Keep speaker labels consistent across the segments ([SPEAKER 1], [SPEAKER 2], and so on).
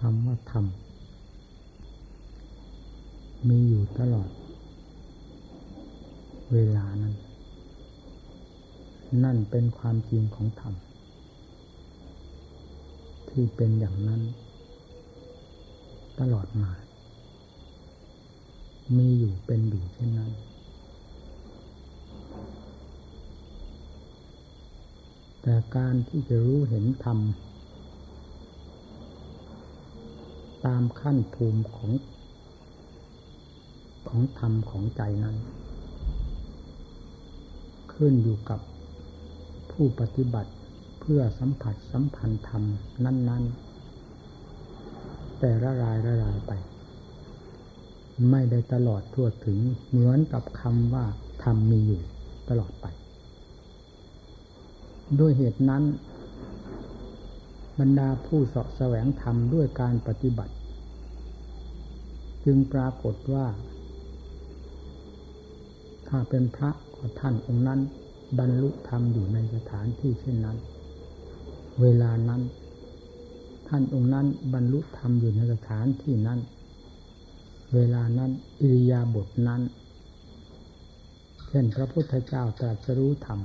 [SPEAKER 1] คำว่าธรรมมีอยู่ตลอด เวลานั้น นั่นเป็นความจริงของธรรม ที่เป็นอย่างนั้น ตลอดมา มีอยู่เป็นอยู่เช่นนั้น แต่การที่จะรู้เห็นธรรม ตามขั้นภูมิของ ของธรรมของใจนั้น ขึ้นอยู่กับผู้ปฏิบัติเพื่อสัมผัสสัมพันธ์ธรรมนั้น ๆ แต่ละรายละรายไป ไม่ได้ตลอดทั่วถึงเหมือนกับคำว่าธรรมมีอยู่ตลอดไป ด้วยเหตุนั้น บรรดาผู้เสาะ แสวงธรรมด้วยการปฏิบัติ จึงปรากฏว่า ถ้าเป็นพระก็ท่านองค์นั้น บรรลุธรรมอยู่ในสถานที่เช่นนั้น เวลานั้น ท่านองค์นั้นบรรลุธรรมอยู่ในสถานที่นั้น เวลานั้นอิริยาบถนั้น เช่นพระพุทธเจ้าตรัสรู้ธรรม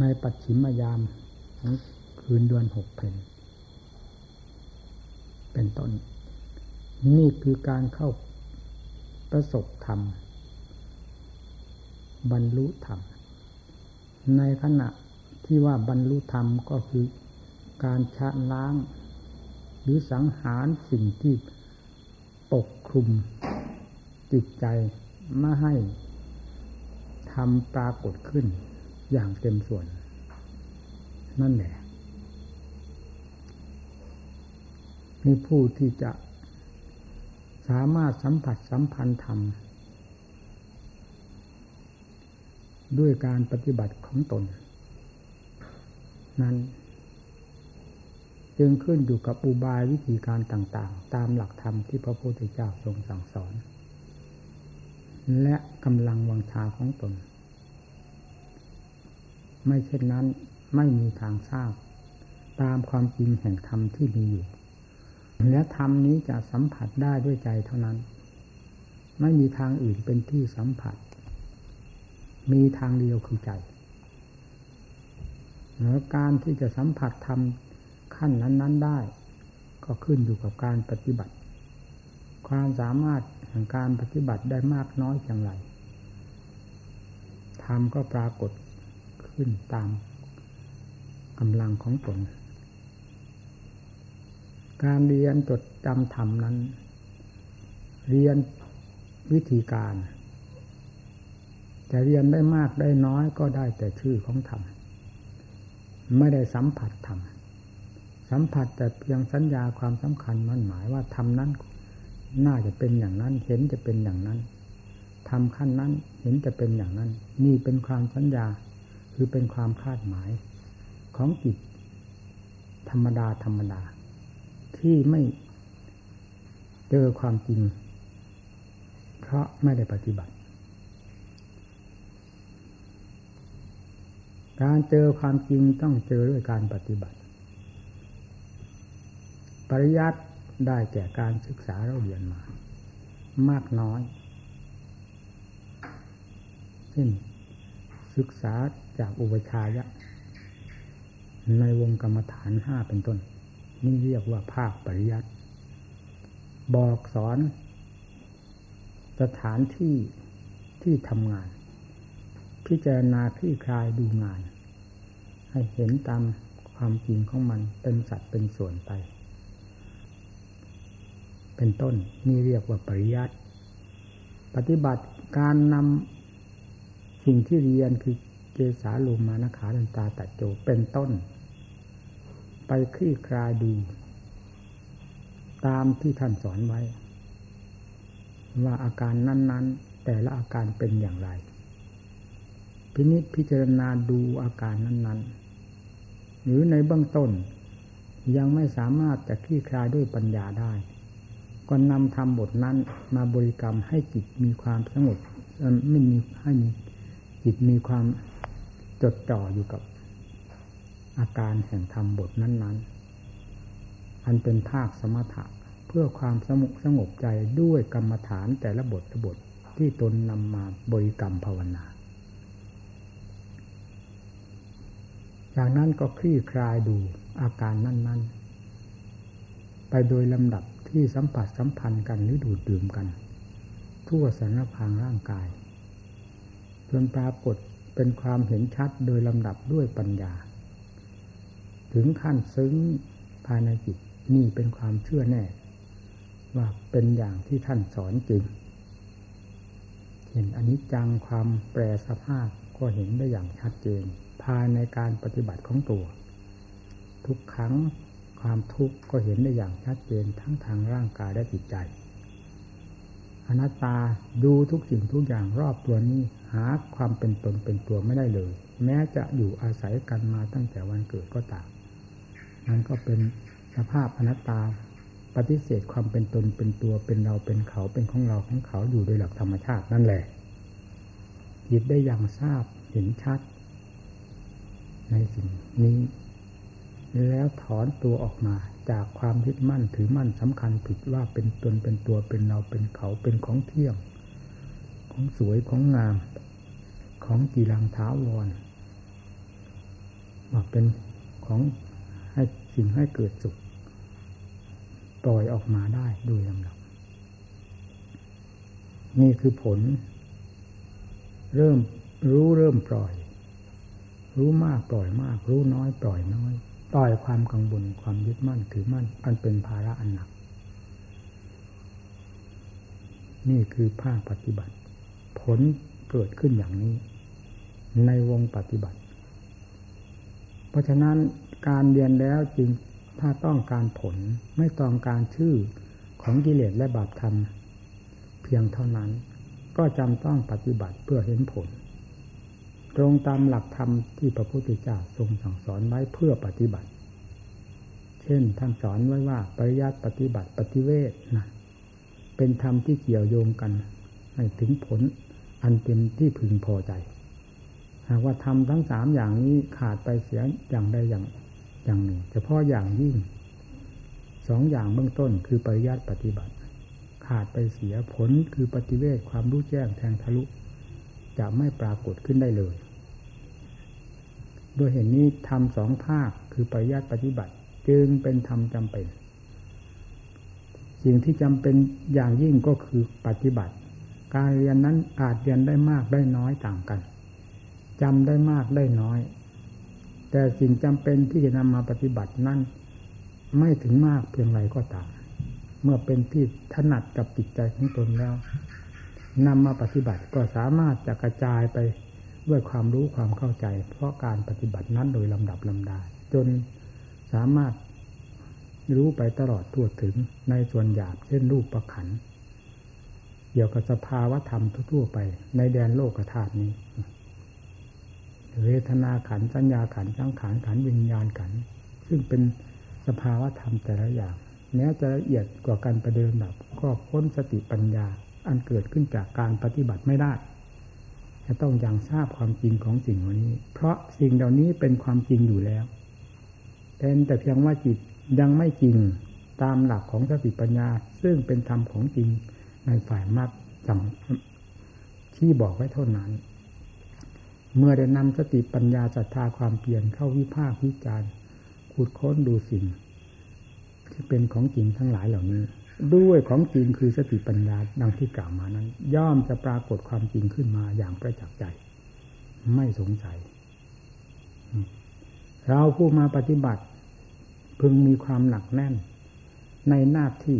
[SPEAKER 1] ในปัจฉิมยามของ คืนเดือนหกเพนเป็นต้นนี่คือการเข้าประสบธรรม บรรลุธรรม ในขณะที่ว่าบรรลุธรรมก็คือการชะล้าง หรือสังหารสิ่งที่ปกคลุมจิตใจไม่ให้ทำปรากฏขึ้นอย่างเต็มส่วน นั่นแหละ มีผู้ที่จะสามารถสัมผัสสัมพันธ์ธรรม ด้วยการปฏิบัติของตน นั้น จึงขึ้นอยู่กับอุบายวิธีการต่าง ๆ ตามหลักธรรมที่พระพุทธเจ้าทรงสั่งสอน และกำลังวังชาของตน ไม่เช่นนั้นไม่มีทางทราบ ตามความจริงแห่งธรรมที่มีอยู่ และธรรมนี้จะสัมผัสได้ด้วยใจเท่านั้น ไม่มีทางอื่นเป็นที่สัมผัส มีทางเดียวคือใจแล้วการที่จะสัมผัสธรรมขั้นนั้น ๆได้ ก็ขึ้นอยู่กับการปฏิบัติ ความสามารถแห่งการปฏิบัติได้มากน้อยอย่างไรธรรมก็ปรากฏขึ้นตามกำลังของตน การเรียนจดจำธรรมนั้น เรียนวิธีการ จะเรียนได้มากได้น้อยก็ได้แต่ชื่อของธรรมไม่ได้สัมผัสธรรมสัมผัสแต่เพียงสัญญาความสำคัญมันหมายว่าธรรมนั้น น่าจะเป็นอย่างนั้น เห็นจะเป็นอย่างนั้นทำขั้นนั้นเห็นจะเป็นอย่างนั้น นี่เป็นความสัญญาคือเป็นความคาดหมายของจิตธรรมดาธรรมดา ที่ไม่เจอความจริง เพราะไม่ได้ปฏิบัติ การเจอความจริงต้องเจอด้วยการปฏิบัติ ปริยัติได้แก่การศึกษาเราเรียนมา มากน้อย เช่น ศึกษาจากอุปชายะในวงกรรมฐานห้าเป็นต้น นี่เรียกว่าภาคปริยัติบอกสอน สถานที่ที่ทำงาน พิจารณาคลี่คลายดูงาน ให้เห็นตามความจริงของมันเป็นสัตว์เป็นส่วนไป เป็นต้นนี่เรียกว่าปริยัติปฏิบัติการนำสิ่งที่เรียนคือเกสาลูมานขาดันตาตัดโจเป็นต้น ไปคลี่คลายดู ตามที่ท่านสอนไว้ ว่าอาการนั้น ๆ แต่ละอาการเป็นอย่างไร พินิจพิจารณาดูอาการนั้น ๆ หรือในเบื้องต้นยังไม่สามารถจะคลี่คลายด้วยปัญญาได้ ก็นำทำบทนั้นมาบริกรรมให้จิตมีความสงบไม่มีให้มีจิตมีความจดจ่ออยู่กับ อาการแห่งธรรมบทนั้นๆ อันเป็นภาคสมถะเพื่อความสงบสงบใจด้วยกรรมฐานแต่ละบทละบทที่ตนนำมาบริกรรมภาวนา จากนั้นก็คลี่คลายดูอาการนั้น ๆ ไปโดยลำดับที่สัมผัสสัมพันธ์กันหรือดูดดื่มกัน ทั่วสารพางร่างกายจนปรากฏเป็นความเห็นชัดโดยลำดับด้วยปัญญา ถึงขั้นซึ้งภายในจิตนี่เป็นความเชื่อแน่ ว่าเป็นอย่างที่ท่านสอนจริง เห็นอนิจจังความแปรสภาพก็เห็นได้อย่างชัดเจน ภายในการปฏิบัติของตัว ทุกครั้งความทุกข์ก็เห็นได้อย่างชัดเจนทั้งทางร่างกายและจิตใจอนัตตาดูทุกสิ่งทุกอย่างรอบตัวนี้หาความเป็นตนเป็นตัวไม่ได้เลย แม้จะอยู่อาศัยกันมาตั้งแต่วันเกิดก็ตาม นั้นก็เป็นสภาพอนัตตา ปฏิเสธความเป็นตนเป็นตัวเป็นเราเป็นเขาเป็นของเราของเขาอยู่โดยหลักธรรมชาตินั่นแหละจิตได้อย่างทราบเห็นชัด ในสิ่งนี้ แล้วถอนตัวออกมาจากความยึดมั่นถือมั่นสำคัญผิดว่าเป็นตนเป็นตัวเป็นเราเป็นเขาเป็นของเที่ยง ของสวยของงาม ของกีรังท้าวรว่าเป็นของ ให้สิ่งให้เกิดสุขปล่อยออกมาได้โดยลำดับ นี่คือผล เริ่มรู้เริ่มปล่อย รู้มากปล่อยมาก รู้น้อยปล่อยน้อยปล่อยความกังวลความยึดมั่นถือมั่น อันเป็นภาระอันหนัก นี่คือภาคปฏิบัติ ผลเกิดขึ้นอย่างนี้ ในวงปฏิบัติ เพราะฉะนั้น การเรียนแล้วจึงถ้าต้องการผลไม่ต้องการชื่อของกิเลสและบาปธรรม เพียงเท่านั้น ก็จำต้องปฏิบัติเพื่อเห็นผล ตรงตามหลักธรรมที่พระพุทธเจ้าทรงสั่งสอนไว้เพื่อปฏิบัติ เช่นท่านสอนไว้ว่าปริยัติปฏิบัติปฏิเวทนะเป็นธรรมที่เกี่ยวโยงกัน ให้ถึงผลอันเป็นที่พึงพอใจ หากว่าทำทั้งสามอย่างนี้ขาดไปเสียอย่างใดอย่าง อย่างหนึ่งเฉพาะอย่างยิ่งสองอย่างเบื้องต้นคือปริยัติปฏิบัติ ขาดไปเสียผลคือปฏิเวทความรู้แจ้งแทงทะลุ จะไม่ปรากฏขึ้นได้เลย โดยเห็นนี้ทำสองภาคคือปริยัติปฏิบัติ จึงเป็นธรรมจำเป็น สิ่งที่จำเป็นอย่างยิ่งก็คือปฏิบัติ การเรียนนั้นอาจเรียนได้มากได้น้อยต่างกันจำได้มากได้น้อย แต่สิ่งจำเป็นที่จะนำมาปฏิบัตินั้นไม่ถึงมากเพียงไรก็ตาม เมื่อเป็นที่ถนัดกับจิตใจของตนแล้วนำมาปฏิบัติก็สามารถจะกระจายไปด้วยความรู้ความเข้าใจ เพราะการปฏิบัตินั้นโดยลำดับลำดา จนสามารถรู้ไปตลอดทั่วถึงในส่วนหยาบเช่นรูปประขันเกี่ยวกับสภาวะธรรมทั่วไป ในแดนโลกธาตุนี้ เวทนาขันสัญญาขันสังขารขันวิญญาณขัน ซึ่งเป็นสภาวะธรรมแต่ละอย่างแม้จะละเอียดกว่ากันประเดิมแบบก็พ้นสติปัญญาอันเกิดขึ้นจากการปฏิบัติไม่ได้จะต้องอย่างทราบความจริงของสิ่งเหล่านี้ เพราะสิ่งเหล่านี้เป็นความจริงอยู่แล้วเป็นแต่เพียงว่าจิตยังไม่จริงตามหลักของสติปัญญา ซึ่งเป็นธรรมของจริงในฝ่ายมรรคสั่งที่บอกไว้เท่านั้น เมื่อได้นำสติปัญญาศรัทธาความเปลี่ยนเข้าวิภาควิจารณ์ขุดค้นดูสิ่ง ที่เป็นของจริงทั้งหลายเหล่านี้ ด้วยของจริงคือสติปัญญาดังที่กล่าวมานั้น ย่อมจะปรากฏความจริงขึ้นมาอย่างประจักษ์ใจ ไม่สงสัย เราผู้มาปฏิบัติ พึงมีความหนักแน่น ในหน้าที่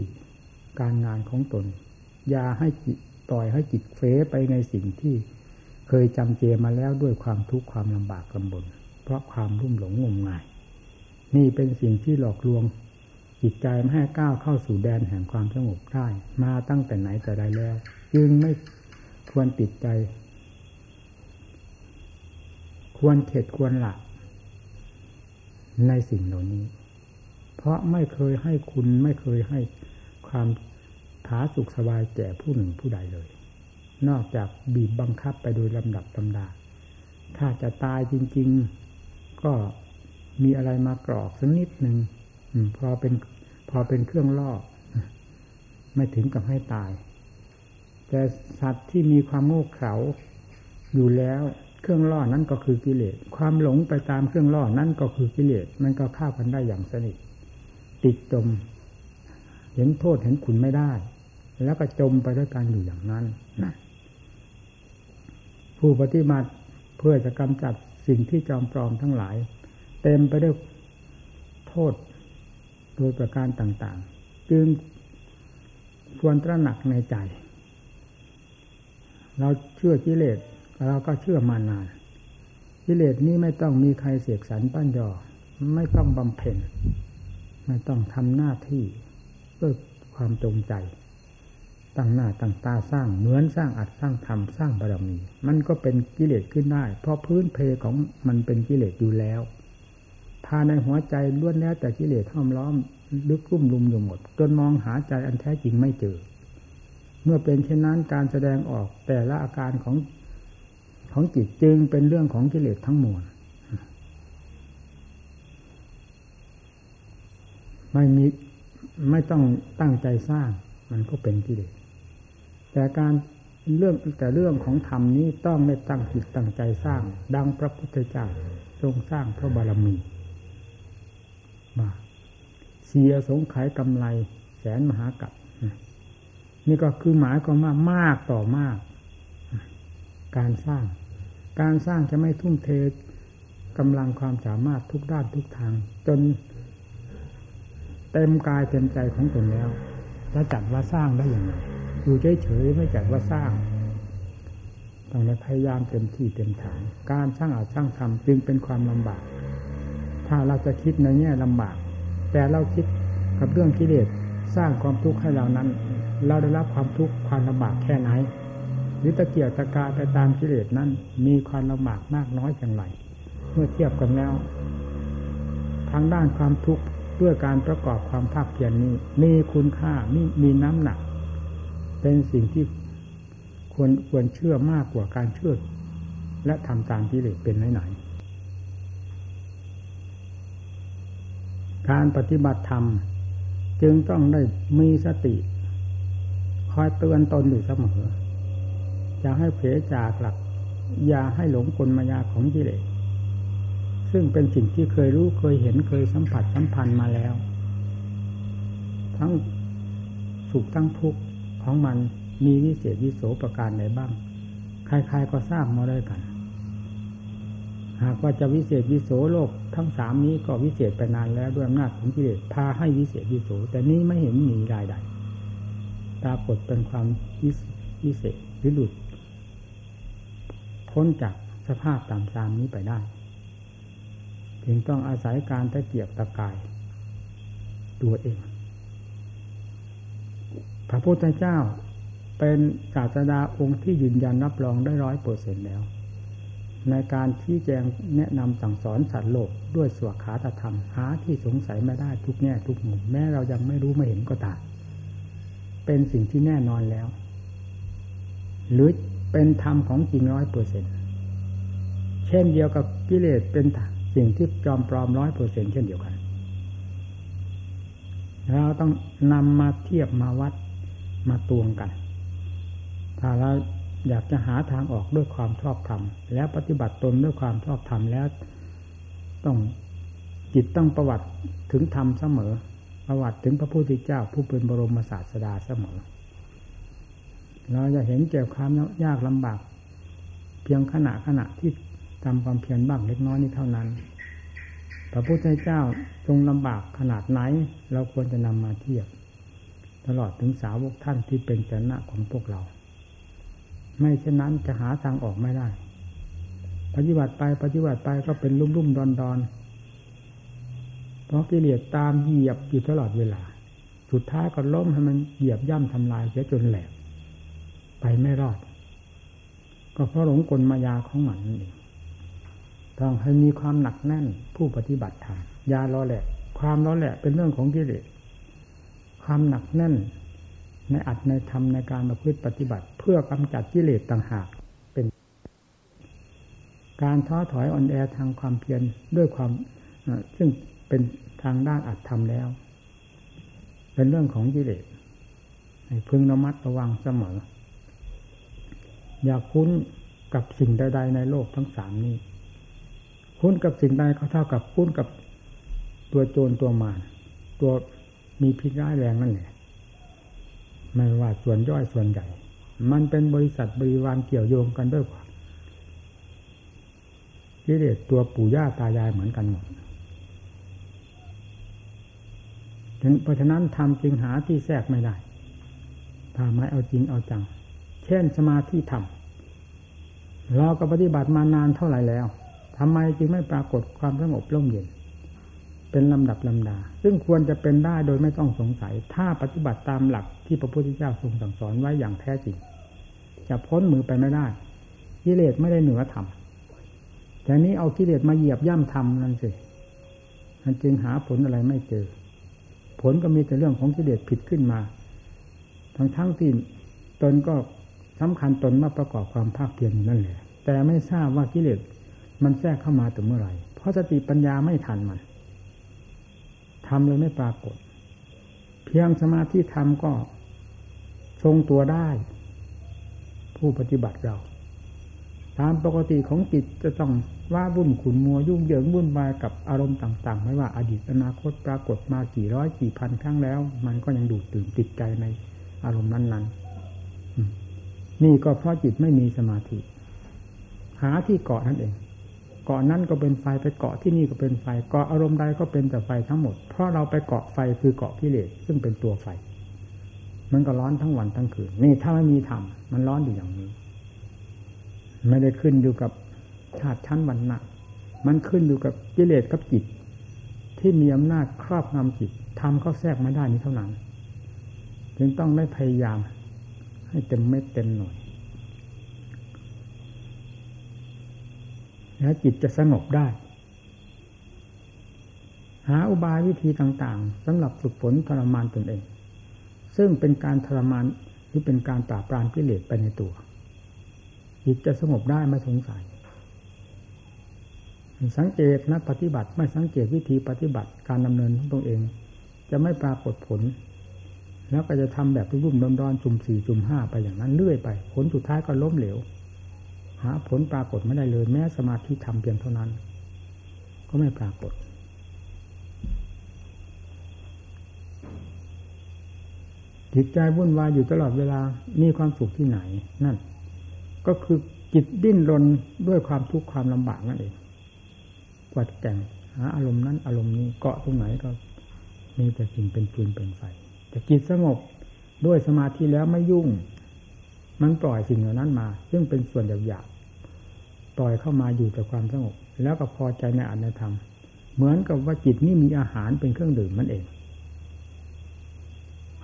[SPEAKER 1] การงานของตน อย่าให้จิตปล่อยให้จิตเฟ้ไปในสิ่งที่ เคยจำเจมาแล้วด้วยความทุกข์ความลำบากลำบน เพราะความรุ่มหลงงมงาย นี่เป็นสิ่งที่หลอกลวงจิตใจไม่ให้ก้าวเข้าสู่แดนแห่งความสงบได้มาตั้งแต่ไหนแต่ใดแล้ว จึงไม่ควรติดใจ ควรเข็ดควรหลักในสิ่งเหล่านี้ เพราะไม่เคยให้คุณไม่เคยให้ความผาสุขสบายแก่ผู้หนึ่งผู้ใดเลย นอกจากบีบบังคับไปโดยลำดับตำดา ถ้าจะตายจริง ๆ ก็มีอะไรมากรอกสักนิดหนึ่งพอเป็นพอเป็นเครื่องล่อไม่ถึงกับให้ตาย แต่สัตว์ที่มีความโง่เขลาอยู่แล้วเครื่องล่อนั้นก็คือกิเลส ความหลงไปตามเครื่องล่อนั้นก็คือกิเลส มันก็เข้ากันได้อย่างสนิท ติดจม เห็นโทษเห็นคุณไม่ได้ แล้วก็จมไปด้วยกันอยู่อย่างนั้นนะ ผู้ปฏิบัติเพื่อจะกำจัดสิ่งที่จอมปลอมทั้งหลาย เต็มไปด้วยโทษโดยประการต่างๆ จึงควรตระหนักในใจ เราเชื่อกิเลสเราก็เชื่อมานานกิเลสนี้ไม่ต้องมีใครเสียกสรรปั้นยอไม่ต้องบำเพ็ญไม่ต้องทำหน้าที่ด้วยความจงใจ ตั้งหน้าตั้งตาสร้างเหมือนสร้างอัดสร้างทำสร้างบารมี มันก็เป็นกิเลสขึ้นได้ เพราะพื้นเพของมันเป็นกิเลสอยู่แล้วภายในหัวใจล้วนแล้วแต่กิเลสห้อมล้อมลึกลุ่มลุมอยู่หมด จนมองหาใจอันแท้จริงไม่เจอ เมื่อเป็นเช่นนั้นการแสดงออกแต่ละอาการของของจิตจึงเป็นเรื่องของกิเลสทั้งมวลไม่มีไม่ต้องตั้งใจสร้าง มันก็เป็นกิเลส แต่การเรื่องแต่เรื่องของธรรมนี้ต้องไม่ตั้งจิตตั้งใจสร้าง ดังพระพุทธเจ้าทรงสร้างพระบารมีมาเสียสงขายกำไรแสนมหากัปนี่ก็คือหมายความว่ามากต่อมาก การสร้าง การสร้างจะไม่ทุ่มเทกำลังความสามารถทุกด้านทุกทาง จนเต็มกายเต็มใจของตนแล้วจะจัดว่าสร้างได้อย่างไร อยู่เฉยๆไม่จัดว่าสร้างต้องพยายามเต็มที่เต็มฐานการสร้างอาจสร้างทำจึงเป็นความลำบาก ถ้าเราจะคิดในแง่ลำบาก แต่เราคิดกับเรื่องกิเลสสร้างความทุกข์ให้เรานั้น เราได้รับความทุกข์ความลำบากแค่ไหนหรือตะเกียบตะกาไปตามกิเลสนั้น มีความลำบากมากน้อยอย่างไรเมื่อเทียบกันแล้ว ทางด้านความทุกข์ด้วยการประกอบความภาคเพียรนนี้ มีคุณค่ามีมีน้ำหนัก เป็นสิ่งที่ควรควรเชื่อมากกว่าการเชื่อ และทำตามกิเลสเป็นไหนๆการปฏิบัติธรรมจึงต้องได้มีสติ คอยเตือนตนอยู่เสมออย่าให้เผลจากหลัก อย่าให้หลงกลมายาของกิเลสซึ่งเป็นสิ่งที่เคยรู้เคยเห็นเคยสัมผัสสัมพันธ์มาแล้ว ทั้งสุขทั้งทุกข์ ของมันมีวิเศษวิโสประการใดบ้าง ใครๆก็ทราบมาได้กัน หากว่าจะวิเศษวิโสโลกทั้งสามนี้ก็วิเศษไปนานแล้วด้วยอำนาจของกิเลสพาให้วิเศษวิโสแต่นี้ไม่เห็นมีรายใดปรากฏเป็นความวิเศษหรือหลุดพ้นจากสภาพตามตามนี้ไปได้ จึงต้องอาศัยการตะเกียบตะกาย ตัวเอง พระพุทธเจ้าเป็นศาสดาองค์ที่ยืนยันรับรองได้ร้อยเปอร์เซ็นแล้ว ในการที่แจงแนะนำสั่งสอนสัตว์โลกด้วยสวขาตธรรม หาที่สงสัยไม่ได้ทุกแง่ทุกมุมแม้เรายังไม่รู้ไม่เห็นก็ตามเป็นสิ่งที่แน่นอนแล้ว หรือเป็นธรรมของจริงร้อยเปอร์เซ็นเช่นเดียวกับกิเลสเป็นสิ่งที่จอมปลอมร้อยเปอร์เซ็นเช่นเดียวกัน เราต้องนำมาเทียบมาวัด มาตวงกัน ถ้าเราอยากจะหาทางออกด้วยความชอบธรรมแล้วปฏิบัติตนด้วยความชอบธรรมแล้ว ต้องจิตต้องประวัติถึงธรรมเสมอ ประวัติถึงพระพุทธเจ้า ผู้เป็นบรมศาสดาเสมอ เราจะเห็นเกี่ยวความยากลำบาก เพียงขณะขณะที่ทำความเพียรบ้างเล็กน้อยนี้เท่านั้น พระพุทธเจ้าทรงลำบากขนาดไหน เราควรจะนำมาเทียบ ตลอดถึงสาวกท่านที่เป็นชนะของพวกเรา ไม่เช่นนั้นจะหาทางออกไม่ได้ ปฏิบัติไปปฏิบัติไปก็เป็นลุ่มลุ่มดอนดอนเพราะกิเลสตามเหยียบอยู่ตลอดเวลา สุดท้ายก็ล้มให้มันเหยียบย่ำทำลายเสียจนแหลก ไปไม่รอด ก็เพราะหลงกลมายาของมันนั่นเองต้องให้มีความหนักแน่นผู้ปฏิบัติธรรมยาล้อแหละความล้อแหละเป็นเรื่องของกิเลส ความหนักแน่น ในอัดในธรรมในการมาพฤติปฏิบัติ เพื่อกำจัดกิเลสต่างหากเป็น การท้อถอยอ่อนแอทางความเพียรด้วยความซึ่งเป็นทางด้านอัดธรรมแล้ว เป็นเรื่องของกิเลสให้พึงระมัดระวังเสมอ อย่าคุ้นกับสิ่งใด ๆ ในโลกทั้งสามนี้ คุ้นกับสิ่งใดก็เท่ากับคุ้นกับตัวโจรตัวมารตัว มีพิษร้ายแรงนั่นแหละไม่ว่าส่วนย่อยส่วนใหญ่ มันเป็นบริษัทบริวารเกี่ยวโยงกันด้วยกว่ากิเลสตัวปู่ย่าตายายเหมือนกันหมดเพราะฉะนั้นทำจริงหาที่แทรกไม่ได้ถ้าไม่เอาจริงเอาจัง เช่นสมาธิธรรมเราก็ปฏิบัติมานานเท่าไหร่แล้วทำไมจึงไม่ปรากฏความสงบร่มเย็น เป็นลำดับลำดา ซึ่งควรจะเป็นได้โดยไม่ต้องสงสัย ถ้าปฏิบัติตามหลักที่พระพุทธเจ้าทรงสั่งสอนไว้อย่างแท้จริง จะพ้นมือไปไม่ได้กิเลสไม่ได้เหนือธรรมแต่นี้เอากิเลสมาเหยียบย่ำธรรมนั่นสิมันจึงหาผลอะไรไม่เจอ ผลก็มีแต่เรื่องของกิเลสผิดขึ้นมา ทั้งทั้งที่ตนก็สำคัญตนมาประกอบความภาคเพียรนั่นแหละแต่ไม่ทราบว่ากิเลสมันแทรกเข้ามาถึงเมื่อไหร่ เพราะสติปัญญาไม่ทันมัน ทำเลยไม่ปรากฏ เพียงสมาธิทำก็ทรงตัวได้ ผู้ปฏิบัติเรา ตามปกติของจิตจะต้องว่าบุ่นขุนมัวยุ่งเหยิงวุ่นวายกับอารมณ์ต่างๆ ไม่ว่าอดีตอนาคตปรากฏมากี่ร้อยกี่พันครั้งแล้ว มันก็ยังดูดตื่นติดใจในอารมณ์นั้นๆนี่ก็เพราะจิตไม่มีสมาธิ หาที่เกาะนั่นเอง เกาะนั้นก็เป็นไฟไปเกาะที่นี่ก็เป็นไฟเกาะอารมณ์ใดก็เป็นแต่ไฟทั้งหมด เพราะเราไปเกาะไฟคือเกาะกิเลสซึ่งเป็นตัวไฟ มันก็ร้อนทั้งวันทั้งคืนนี่ถ้าไม่มีธรรมมันร้อนอยู่อย่างนี้ ไม่ได้ขึ้นอยู่กับชาติชั้นวันนะมันขึ้นอยู่กับกิเลสกับจิต ที่มีอำนาจครอบงำจิตทำเข้าแทรกมาได้นี้เท่านั้น จึงต้องได้พยายาม ให้เต็มเม็ดเต็มหน่วย แล้วจิตจะสงบได้ หาอุบายวิธีต่างๆสำหรับฝึกฝนทรมานตนเอง ซึ่งเป็นการทรมานหรือเป็นการปราบปรามกิเลสไปในตัว จิตจะสงบได้ไม่สงสัยสังเกตนักปฏิบัติไม่สังเกตวิธีปฏิบัติการดำเนินของตนเอง จะไม่ปรากฏผล แล้วก็จะทำแบบรุ่มดอนๆจุ่มสี่จุ่มห้าไปอย่างนั้นเรื่อยไป ผลสุดท้ายก็ล้มเหลวาผลปรากฏไม่ได้เลย แม้สมาธิทำเพียงเท่านั้น ก็ไม่ปรากฏ จิตใจวุ่นวายอยู่ตลอดเวลามีความสุขที่ไหน นั่น ก็คือจิตดิ้นรนด้วยความทุกข์ความลำบากนั่นเองกวัดแต่งหาอารมณ์นั้น อารมณ์นี้เกาะตรงไหนก็มีแต่สิ่งเป็นฟืนเป็นไฟแต่จิตสงบด้วยสมาธิแล้วไม่ยุ่ง มันปล่อยสิ่งเหล่านั้นมา ซึ่งเป็นส่วนหยาบ ปล่อยเข้ามาอยู่แต่ความสงบ แล้วก็พอใจในอัตธรรม เหมือนกับว่าจิตนี่มีอาหารเป็นเครื่องดื่มมันเอง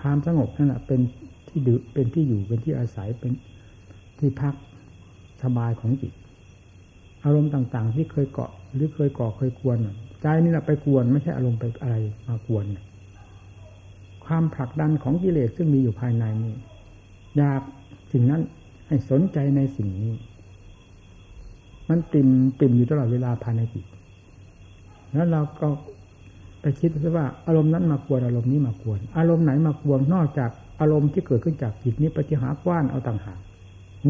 [SPEAKER 1] ความสงบนั่นแหะเป็นที่ดื่มเป็นที่อยู่เป็นที่อาศัยเป็นที่พักสบายของจิต อารมณ์ต่างๆ ที่เคยเกาะหรือเคยก่อเคยกวนใจนี่แหละไปกวนไม่ใช่อารมณ์ไปอะไรมากวนความผลักดันของกิเลสซึ่งมีอยู่ภายในนี้อยากสิ่งนั้นให้สนใจในสิ่งนี้ มันติ่มติ่มอยู่ตลอดเวลาภายในจิตแล้วเราก็ไปคิดว่าอารมณ์นั้นมากวนอารมณ์นี้มากวน อารมณ์ไหนมากวนนอกจากอารมณ์ที่เกิดขึ้นจากจิตนี้ปฏิหากว้านเอาต่างหาก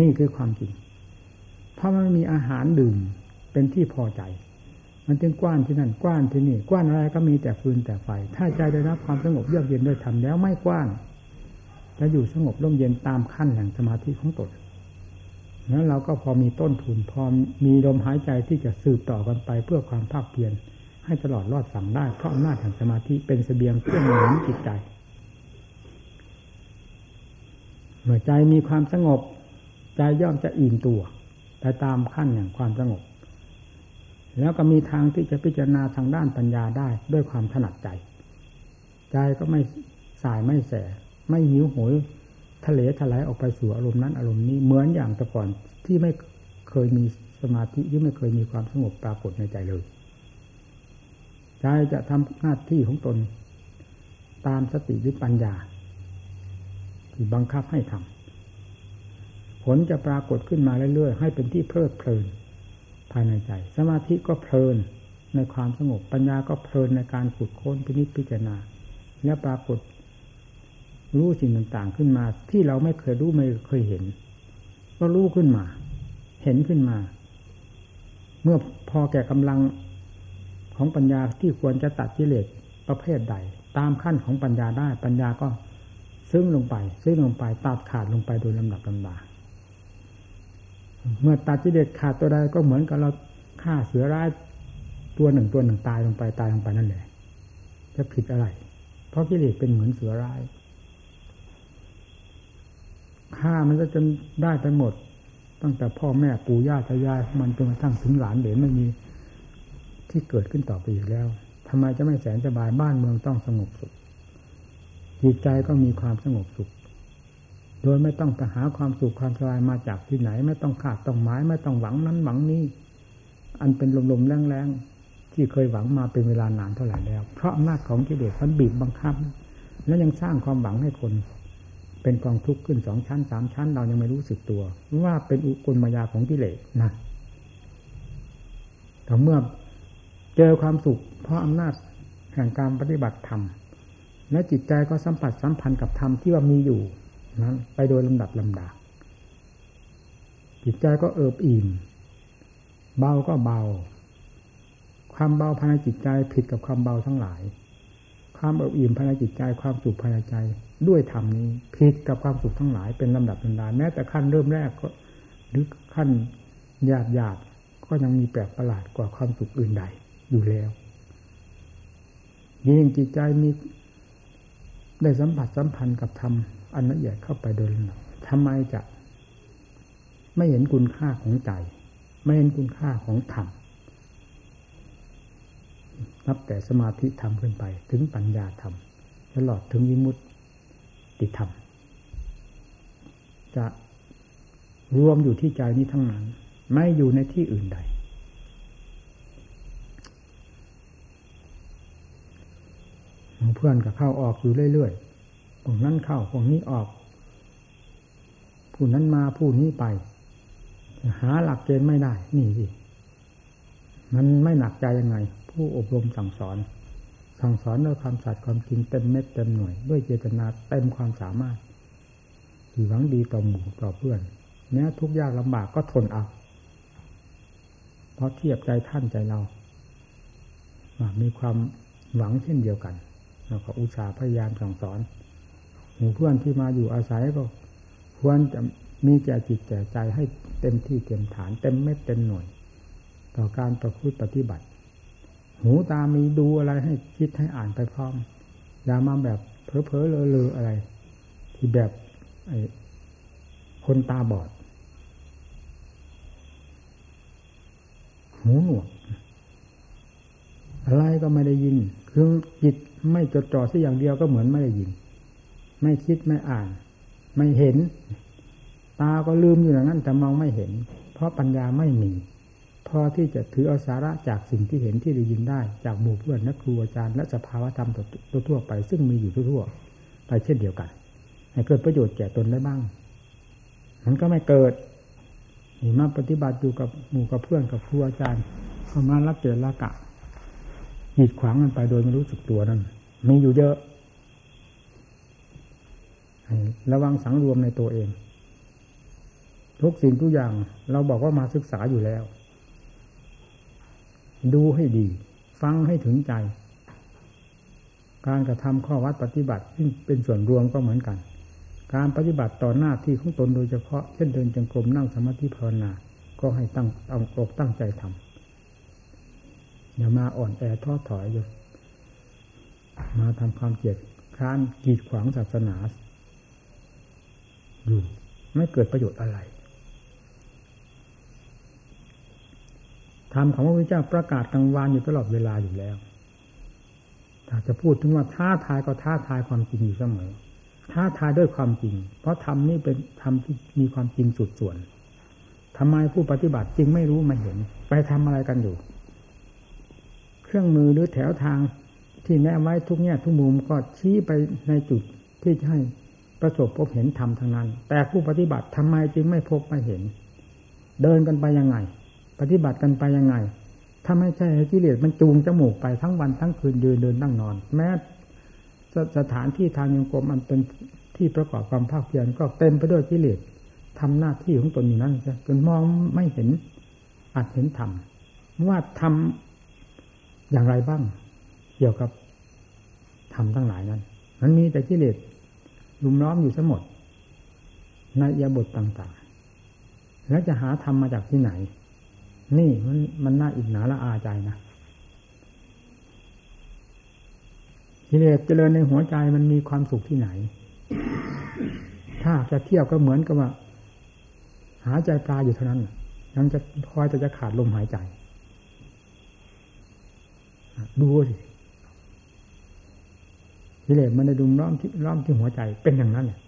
[SPEAKER 1] นี่คือความจริง เพราะมันมีอาหารดื่มเป็นที่พอใจ มันจึงกว้านที่นั่นกว้านที่นี่กว้านอะไรก็มีแต่ฟืนแต่ไฟ ถ้าใจได้รับความสงบเยือกเย็นด้วยธรรมแล้วไม่กว้าน จะอยู่สงบร่มเย็นตามขั้นแห่งสมาธิของตน นั้นเราก็พอมีต้นทุน พอมีลมหายใจที่จะสืบต่อกันไปเพื่อความภาคเพียรให้ตลอดรอดฝั่งได้เพราะอำนาจแห่งสมาธิเป็นเสบียงเครื่องหนุนจิตใจ เมื่อใจมีความสงบ ใจย่อมจะอิ่มตัวไปตามขั้นแห่งความสงบ แล้วก็มีทางที่จะพิจารณาทางด้านปัญญาได้ด้วยความถนัดใจ ใจก็ไม่สายไม่แส ไม่หิวโหย ทะเลทลายออกไปสู่อารมณ์นั้นอารมณ์นี้เหมือนอย่างแต่ก่อนที่ไม่เคยมีสมาธิที่ไม่เคยมีความสงบปรากฏในใจเลยใจจะทำหน้าที่ของตน ตามสติหรือปัญญา ที่บังคับให้ทำผลจะปรากฏขึ้นมาเรื่อยๆให้เป็นที่เพลิดเพลิน ภายในใจ สมาธิก็เพลินในความสงบปัญญาก็เพลินในการขุดค้นพินิจพิจารณาและปรากฏ รู้สิ่งต่างๆขึ้นมา ที่เราไม่เคยรู้ไม่เคยเห็น ก็รู้ขึ้นมา เห็นขึ้นมา เมื่อพอแก่กำลังของปัญญาที่ควรจะตัดกิเลสประเภทใด ตามขั้นของปัญญาได้ ปัญญาก็ซึ้งลงไป ซึ้งลงไปตัดขาดลงไปโดยลำดับลำดาเมื่อตัดกิเลสขาดตัวใดก็เหมือนกับเราฆ่าเสือร้ายตัวหนึ่งตัวหนึ่งตายลงไปตายลงไปนั่นแหละจะผิดอะไร เพราะกิเลสเป็นเหมือนเสือร้าย ฆ่ามันก็จนได้ไปหมด ตั้งแต่พ่อแม่ปู่ย่าตายายมันจนกระทั่งถึงหลานเหลนไม่มี ที่เกิดขึ้นต่อไปอีกแล้วทำไมจะไม่แสนสบายบ้านเมืองต้องสงบสุขจิตใจก็มีความสงบสุข โดยไม่ต้องไปหาความสุขความสบายมาจากที่ไหน ไม่ต้องขาดต้องหมาย ไม่ต้องหวังนั้นหวังนี้อันเป็นลมๆแรงๆที่เคยหวังมาเป็นเวลานานเท่าไหร่แล้ว เพราะอำนาจของกิเลสมันบีบบังคับ และยังสร้างความหวังให้คน เป็นกองทุกข์ขึ้นสองชั้นสามชั้น เรายังไม่รู้สึกตัว ว่าเป็นอุกลมายาของกิเลสนะแต่เมื่อเจอความสุข เพราะอำนาจแห่งการปฏิบัติธรรมและจิตใจก็สัมผัสสัมพันธ์กับธรรมที่ว่ามีอยู่นั้นไปโดยลำดับลำดาจิตใจก็เอิบอิ่มเบาก็เบา ความเบาภายในจิตใจผิดกับความเบาทั้งหลาย ความเอิบอิ่มภายในจิตใจความสุขภายในใจ ด้วยธรรมนี้ผิดกับความสุขทั้งหลายเป็นลำดับลำดาแม้แต่ขั้นเริ่มแรกก็หรือขั้นหยาดหยาดก็ยังมีแปลกประหลาดกว่าความสุขอื่นใดอยู่แล้วยิ่งจิตใจมีได้สัมผัสสัมพันธ์กับธรรมอันละเอียดเข้าไปโดยลำดับทำไมจะ ไม่เห็นคุณค่าของใจ ไม่เห็นคุณค่าของธรรมนับแต่สมาธิธรรมขึ้นไป ถึงปัญญาธรรมตลอดถึงวิมุตติ ธรรม จะรวมอยู่ที่ใจนี้ทั้งนั้น ไม่อยู่ในที่อื่นใด เพื่อนก็เข้าออกอยู่เรื่อยๆพวกนั้นเข้าพวกนี้ออก ผู้นั้นมาผู้นี้ไป หาหลักเกณฑ์ไม่ได้ นี่สิมันไม่หนักใจยังไง ผู้อบรมสั่งสอน สั่งสอนด้วยความสัตย์ความจริงเต็มเม็ดเต็มหน่วย ด้วยเจตนาเต็มความสามารถที่หวังดีต่อหมู่ต่อเพื่อนแม้ทุกยากลำบากก็ทนเอาเพราะเทียบใจท่านใจเรามีความหวังเช่นเดียวกันเราก็อุตส่าห์พยายามสั่งสอน หมู่เพื่อนที่มาอยู่อาศัยก็ควรจะมีแก่จิตแก่ใจให้เต็มที่เต็มฐาน เต็มเม็ดเต็มหน่วย ต่อการประพฤติปฏิบัติ หูตามีดูอะไรให้คิดให้อ่านไปพร้อม อย่ามาแบบเพ้อเพ้อเลอเลออะไร ที่แบบคนตาบอด หูหนวก อะไรก็ไม่ได้ยิน คือจิตไม่จดจ่อสักอย่างเดียวก็เหมือนไม่ได้ยิน ไม่คิดไม่อ่าน ไม่เห็น ตาก็ลืมอยู่อย่างนั้นแต่มองไม่เห็น เพราะปัญญาไม่มี อที่จะถือเอาสาระจากสิ่งที่เห็นที่ได้ยินได้ จากหมู่เพื่อนนักครูอาจารย์และสภาวธรรมทั่วไป ซึ่งมีอยู่ทั่วไปเช่นเดียวกัน ให้เกิดประโยชน์แก่ตนได้บ้าง มันก็ไม่เกิดนี่มาปฏิบัติอยู่กับหมู่กับเพื่อนกับครูอาจารย์เข้ามารับเจรละกะหยีดขวางกันไปโดยไม่รู้สึกตัวนั่นมีอยู่เยอะระวังสังรวมในตัวเอง ทุกสิ่งทุกอย่างเราบอกว่ามาศึกษาอยู่แล้ว ดูให้ดี ฟังให้ถึงใจ การกระทำข้อวัดปฏิบัติซึ่งเป็นส่วนรวมก็เหมือนกัน การปฏิบัติต่อหน้าที่ของตนโดยเฉพาะเช่นเดินจงกรมนั่งสมาธิภาวนา ก็ให้ตั้งเอาอกตั้งใจทำอย่ามาอ่อนแอท้อถอยอยู่มาทำความเกลียดค้านกีดขวางศาสนาอยู่ไม่เกิดประโยชน์อะไร ธรรมของพระพุทธเจ้าประกาศกลางวานอยู่ตลอดเวลาอยู่แล้ว ถ้าจะพูดถึงว่าท้าทายก็ท้าทายความจริงอยู่เสมอ ท้าทายด้วยความจริง เพราะธรรมนี้เป็นธรรมที่มีความจริงสุดส่วนทำไมผู้ปฏิบัติจริงไม่รู้ไม่เห็น ไปทำอะไรกันอยู่ เครื่องมือหรือแถวทางที่แนะไว้ทุกแง่ทุกมุมก็ชี้ไปในจุดที่ให้ประสบพบเห็นธรรมทางนั้น แต่ผู้ปฏิบัติทำไมจึงไม่พบไม่เห็น เดินกันไปยังไง ฏิบัติกันไปยังไง ถ้าไม่ใช่กิเลสมันจูงจมูกไปทั้งวันทั้งคืนยืนเดินนั่งนอน แม้สถานที่ทางโยกรมมันเป็นที่ประกอบความภาคเพียรก็เต็มไปด้วยกิเลสทำหน้าที่ของตนอยู่นั้นจนมองไม่เห็นอาจเห็นธรรมว่าทำอย่างไรบ้าง เกี่ยวกับธรรมทั้งหลายนั้นมันมีแต่กิเลสลุมล้อมอยู่ทั้งหมดในยาบทต่างๆ แล้วจะหาธรรมมาจากที่ไหน นี่มันมันน่าอิจฉาละอาใจนะกิเลสเจริญในหัวใจมันมีความสุขที่ไหน ถ้าจะเที่ยวก็เหมือนกับว่า หาใจปลาอยู่เท่านั้น ยังจะคอยจะจะขาดลมหายใจ ดูสิกิเลสมันได้ดุมล้อมที่ล้อมที่หัวใจเป็นอย่างนั้นแหละ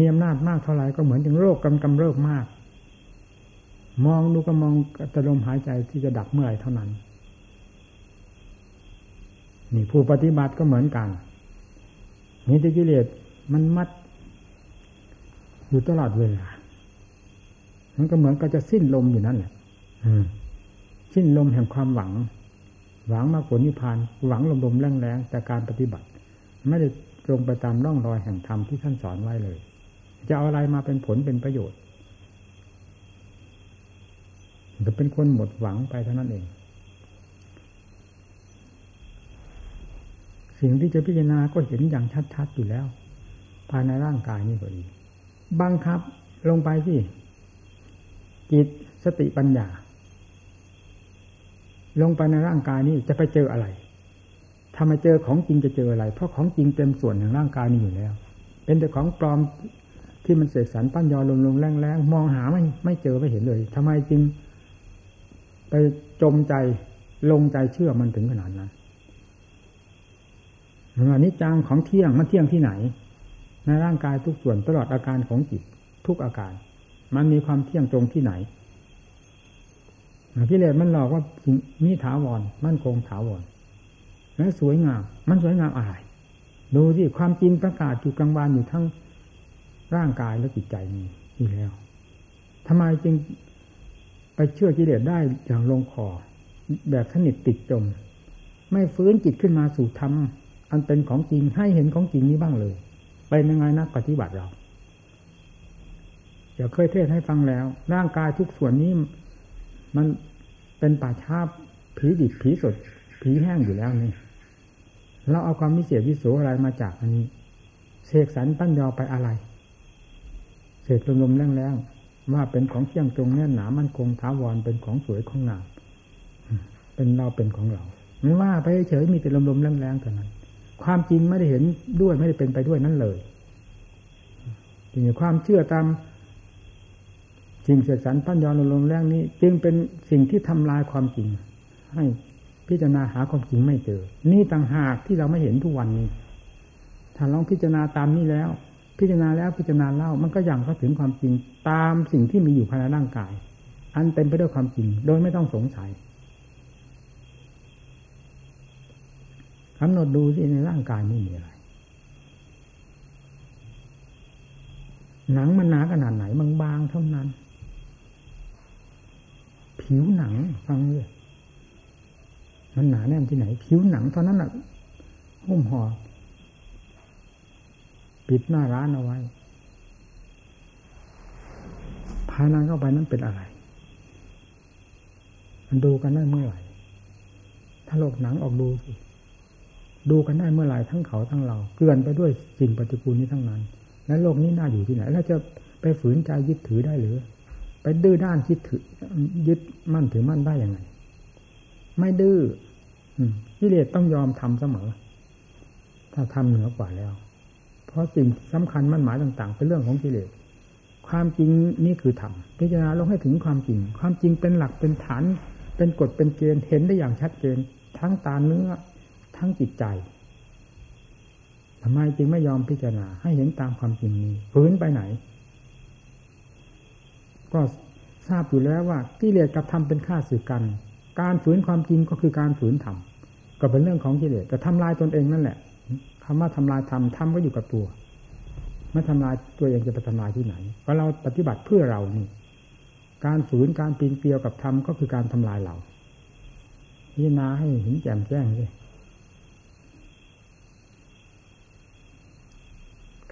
[SPEAKER 1] มีอำนาจมากเท่าไหร่ก็เหมือนถึงโรคกำกำเริบมาก มองดูก็มองแต่ลมหายใจที่จะดับเมื่อไรเท่านั้น นี่ผู้ปฏิบัติก็เหมือนกันนี่ที่กิเลสมันมัด อยู่ตลอดเวลา มันก็เหมือนก็จะสิ้นลมอยู่นั่นแหละสิ้นลมแห่งความหวัง หวังมาผลนิพพาน หวังลมๆแรงๆแต่การปฏิบัติ ไม่ได้ตรงไปตามร่องรอยแห่งธรรมที่ท่านสอนไว้เลย จะเอาอะไรมาเป็นผลเป็นประโยชน์ จะเป็นคนหมดหวังไปเท่านั้นเอง สิ่งที่จะพิจารณาก็เห็นอย่างชัดๆอยู่แล้ว ภายในร่างกายนี่พอดีบังคับลงไปที่จิตสติปัญญา ลงไปในร่างกายนี้จะไปเจออะไรถ้ามาเจอของจริงจะเจออะไร เพราะของจริงเต็มส่วนของร่างกายนี้อยู่แล้ว เป็นแต่ของปลอมที่มันเสกสรรปั้นยอลงลงแรงแรงมองหาไม่ไม่เจอไม่เห็นเลยทำไมจึง ไปจมใจลงใจเชื่อมันถึงขนาดนั้นอันนี้จังของเที่ยงมันเที่ยงที่ไหน ในร่างกายทุกส่วนตลอดอาการของจิตทุกอาการ มันมีความเที่ยงตรงที่ไหนกิเลสมันหลอกว่ามีถาวรมั่นคงถาวรและสวยงาม มันสวยงามอะไรดูที่ความจริงประกาศอยู่กลางวันอยู่ทั้งร่างกายและจิตใจมีอยู่แล้วทำไมจึง ไปเชื่อกิเลสได้อย่างลงคอแบบสนิทติดจม ไม่ฟื้นจิตขึ้นมาสู่ธรรมอันเป็นของจริงให้เห็นของจริงนี้บ้างเลย เป็นยังไงนักปฏิบัติเราจะเคยเทศให้ฟังแล้ว ร่างกายทุกส่วนนี้ มันเป็นป่าชาผีดิบผีสด ผีแห้งอยู่แล้วนี่เราเอาความมิเศษวิโสอะไรมาจากอันนี้เสกสรรปั้นยอไปอะไรเศษลมๆแรงๆ ว่าเป็นของเที่ยงตรงแน่นหนามันคงท้าวรเป็นของสวยของงามเป็นเราเป็นของเราไม่ว่าไปเฉยมีแต่ลมๆแรงๆเท่านั้น ความจริงไม่ได้เห็นด้วยไม่ได้เป็นไปด้วยนั่นเลยจริงความเชื่อตามสิ่งเสกสรรปั้นยอนลมแรงนี้ จึงเป็นสิ่งที่ทำลายความจริง ให้พิจารณาหาความจริงไม่เจอ นี่ต่างหากที่เราไม่เห็นทุกวันนี้ ถ้าลองพิจารณาตามนี้แล้ว พิจารณาแล้วพิจารณาเล่ามันก็ยังเข้าถึงความจริงตามสิ่งที่มีอยู่ภายในร่างกาย อันเป็นไปด้วยความจริง โดยไม่ต้องสงสัยกำหนดดูที่ในร่างกายไม่มีอะไร หนังมันหนาขนาดไหนบางๆเท่านั้น ผิวหนังฟังเลยมันหนาแน่นที่ไหน ผิวหนังเท่านั้นอะหุ้มห่อ ปิดหน้าร้านเอาไว้ ภายในเข้าไปนั้นเป็นอะไร มันดูกันได้เมื่อไหร่ถ้าโลกหนังออกดูสิดูกันได้เมื่อไหร่ทั้งเขาทั้งเราเกลื่อนไปด้วยสิ่งปฏิกูลนี้ทั้งนั้น และโลกนี้น่าอยู่ที่ไหน แล้วจะไปฝืนใจยึดถือได้หรือ ไปดื้อด้านคิดถือ ยึดมั่นถือมั่นได้ยังไง ไม่ดื้อกิเลสต้องยอมทำเสมอ ถ้าทำเหนือกว่าแล้ว ราะสิ่งสำคัญมั่นหมายต่าง ๆ เป็นเรื่องของกิเลสความจริงนี่คือธรรมพิจารณาลงให้ถึงความจริง ความจริงเป็นหลักเป็นฐาน เป็นกฎเป็นเกณฑ์เห็นได้อย่างชัดเจน ทั้งตาเนื้อทั้งจิตใจทำไมจึงไม่ยอมพิจารณาให้เห็นตามความจริงนี้ฝืนไปไหน ก็ทราบอยู่แล้วว่ากิเลสกับธรรมเป็นข้าศึกกัน การฝืนความจริงก็คือการฝืนธรรมก็เป็นเรื่องของกิเลสแต่ทำลายตนเองนั่นแหละ คำว่าทำลายธรรมธรรมก็อยู่กับตัวไม่ทำลายตัวเองจะไปทำลายที่ไหนเพราะเราปฏิบัติเพื่อเรานี่ การฝืนการปีนเกลียวกับธรรมก็คือการทำลายเราพิจารณาให้เห็นแจ่มแจ้งเลย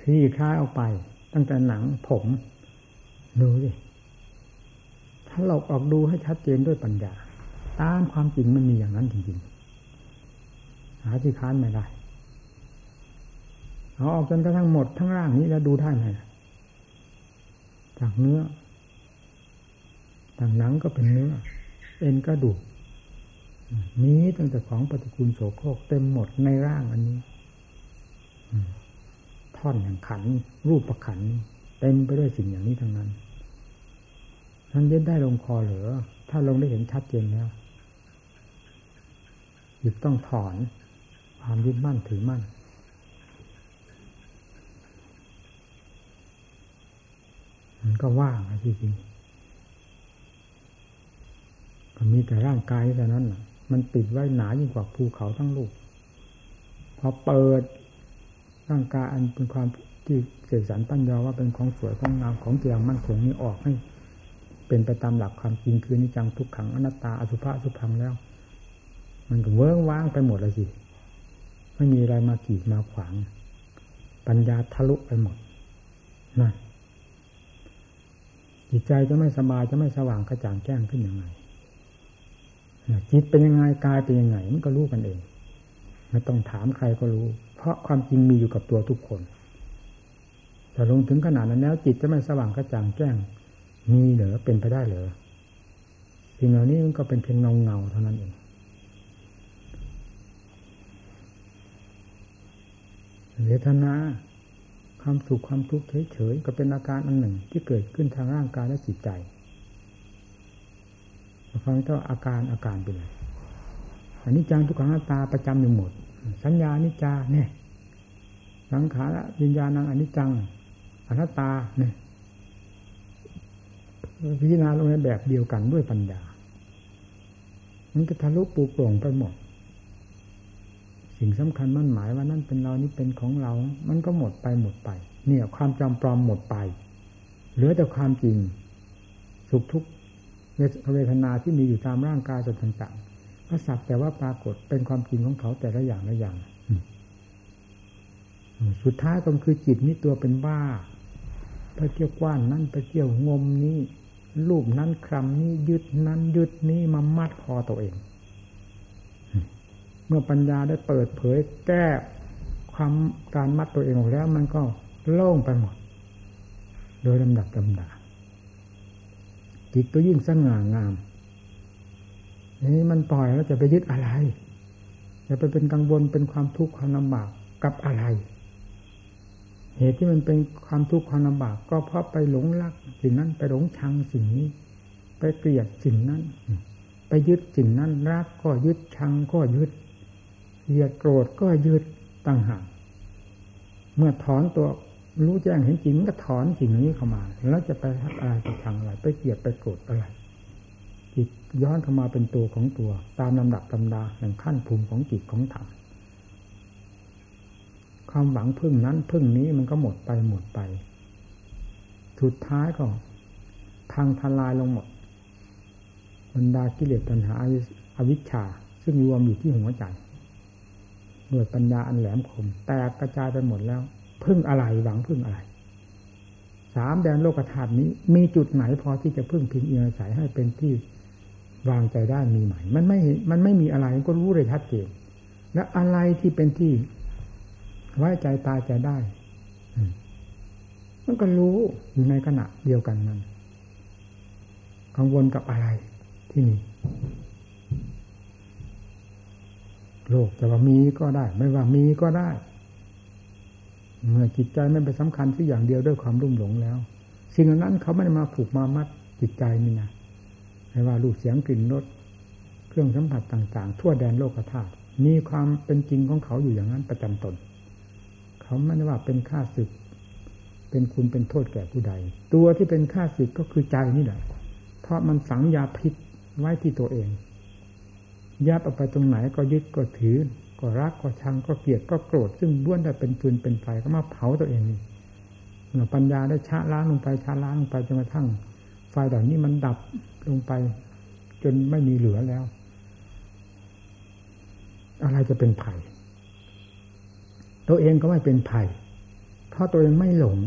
[SPEAKER 1] ลี่คลายออกไป ตั้งแต่หนังผมดูดิถ้าเราออกดูให้ชัดเจนด้วยปัญญา ตามความจริงมันมีอย่างนั้นจริงๆ หาที่ค้านไม่ได้ เอาออกจนกระทั่งหมดทั้งร่างนี้แล้วดูได้ไหมจากเนื้อจากหนังก็เป็นเนื้อ เอ็นกระดูกมีตั้งแต่ของปฏิกูลโสโครกเต็มหมดในร่างอันนี้ท่อนอย่างขัน รูปประขันเต็มไปด้วยสิ่งอย่างนี้ทั้งนั้นท่านเย็นได้ลงคอเหรอถ้าลงได้เห็นชัดเจนแล้วหยุดต้องถอนความยึดมั่นถือมั่น มันก็ว่างจริงก็มีแต่ร่างกายเท่านั้นมันปิดไว้หนายิ่งกว่าภูเขาทั้งลูก พอเปิดร่างกายอันเป็นความที่เสกสรรปัญญาว่าเป็นของสวยของงามของเจียงมั่นคงนี้ออกให้ เป็นไปตามหลักความจริงคือนิจังทุกขังอนัตตาอสุภะสุพังแล้ว มันก็เวิ้งว้างไปหมดเลยสิไม่มีอะไรมากีดมาขวาง ปัญญาทะลุไปหมดนั่น จิตใจจะไม่สบายจะไม่สว่างกระจ่างแจ้งขึ้นยังไงจิตเป็นยังไงกายเป็นยังไงมันก็รู้กันเองไม่ต้องถามใครก็รู้ เพราะความจริงมีอยู่กับตัวทุกคนแต่ลงถึงขนาดนั้นแล้ว จิตจะไม่สว่างกระจ่างแจ้งมีเหรอเป็นไปได้เหรอสิ่งเหล่านี้มันก็เป็นเพียงเงาเงาเท่านั้นเองเวทนา ความสุขความทุกข์เฉยๆก็เป็นอาการอันหนึ่งที่เกิดขึ้นทางร่างกายและจิตใจฟังเท่าอาการอาการไปเลยอันนี้จังทุกขังตาประจำอยู่หมด สัญญานิจาเนี่ยสังขารวิญญาณังอนิจจังอนัตตาเนี่ยพิจารณาลงในแบบเดียวกันด้วยปัญญา มันจะทะลุปูโปร่งไปหมด สิ่งสำคัญมั่นหมายว่านั่นเป็นเรานี่เป็นของเรา มันก็หมดไปหมดไป เนี่ย ความจำปลอมหมดไป เหลือแต่ความจริง สุขทุกข์เวทนาที่มีอยู่ตามร่างกายส่วนต่างๆก็สักแต่ว่าปรากฏเป็นความจริงของเขาแต่ละอย่างละอย่าง สุดท้ายก็คือจิตนี้ตัวเป็นบ้าไปเที่ยวกว้านนั้นไปเที่ยวงมนี้รูปนั้นคำนี้ยึดนั้นยึดนี้มามัดคอตัวเอง เมื่อปัญญาได้เปิดเผยแก้ความการมัดตัวเองออกแล้ว มันก็โล่งไปหมด โดยลำดับลำดาจิตก็ยิ่งสง่างามนี้มันปล่อยแล้วจะไปยึดอะไร จะไปเป็นกังวลเป็นความทุกข์ความลำบากกับอะไร เหตุที่มันเป็นความทุกข์ความลำบาก ก็เพราะไปหลงรักสิ่งนั้นไปหลงชังสิ่งนี้ ไปเกลียดสิ่งนั้น ไปยึดสิ่งนั้นรักก็ยึดชังก็ยึด เกลียดโกรธก็ยึดตั้งหากเมื่อถอนตัวรู้แจ้งเห็นจริงก็ถอนสิ่งนี้เข้ามา แล้วจะไปทักอะไรไปทางอะไรไปเกลียดไปโกรธอะไรจิตย้อนเข้ามาเป็นตัวของตัว ตามลำดับลำดาแห่งขั้นภูมิของจิตของธรรมความหวังพึ่งนั้นพึ่งนี้มันก็หมดไปหมดไป สุดท้ายก็พังทลายลงหมดบรรดากิเลสปัญหาอวิชชา ซึ่งรวมอยู่ที่หัวใจ ด้วยปัญญาอันแหลมคม แตกกระจายไปหมดแล้ว พึ่งอะไรหวังพึ่งอะไร สามแดนโลกธาตุนี้ มีจุดไหนพอที่จะพึ่งพิงเอียงอายให้เป็นที่วางใจได้มีไหมมันไม่ มันไม่มีอะไรก็รู้เลยชัดเจนและอะไรที่เป็นที่ไว้ใจตายใจได้ มันก็รู้อยู่ในขณะเดียวกันนั้นกังวลกับอะไรที่นี่ โลกจะว่ามีก็ได้ ไม่ว่ามีก็ได้ เมื่อจิตใจไม่ไปสำคัญที่อย่างเดียวด้วยความรุ่มหลงแล้ว สิ่งนั้นเขาไม่ได้มาผูกมามัดจิตใจนี่นะไม่ว่ารูปเสียงกลิ่นรสเครื่องสัมผัสต่างๆ ทั่วแดนโลกธาตุมีความเป็นจริงของเขาอยู่อย่างนั้นประจำตน เขาไม่ได้ว่าเป็นค่าศึก เป็นคุณเป็นโทษแก่ผู้ใด ตัวที่เป็นค่าศึกก็คือใจนี่แหละเพราะมันฝังยาพิษไว้ที่ตัวเอง ยับเอาไปตรงไหนก็ยึดก็ถือ ก็รักก็ชังก็เกลียดก็โกรธซึ่งบ้วนแต่เป็นฟืนเป็นไฟก็มาเผาตัวเองปัญญาได้ชะล้างลงไปชะล้างลงไปจนกระทั่งไฟเหล่านี้มันดับลงไป จนไม่มีเหลือแล้ว อะไรจะเป็นไผ่ตัวเองก็ไม่เป็นไผ่เพราะตัวเองไม่หลง